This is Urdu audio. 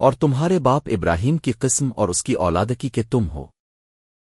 اور تمہارے باپ ابراہیم کی قسم اور اس کی اولادکی کہ تم ہو۔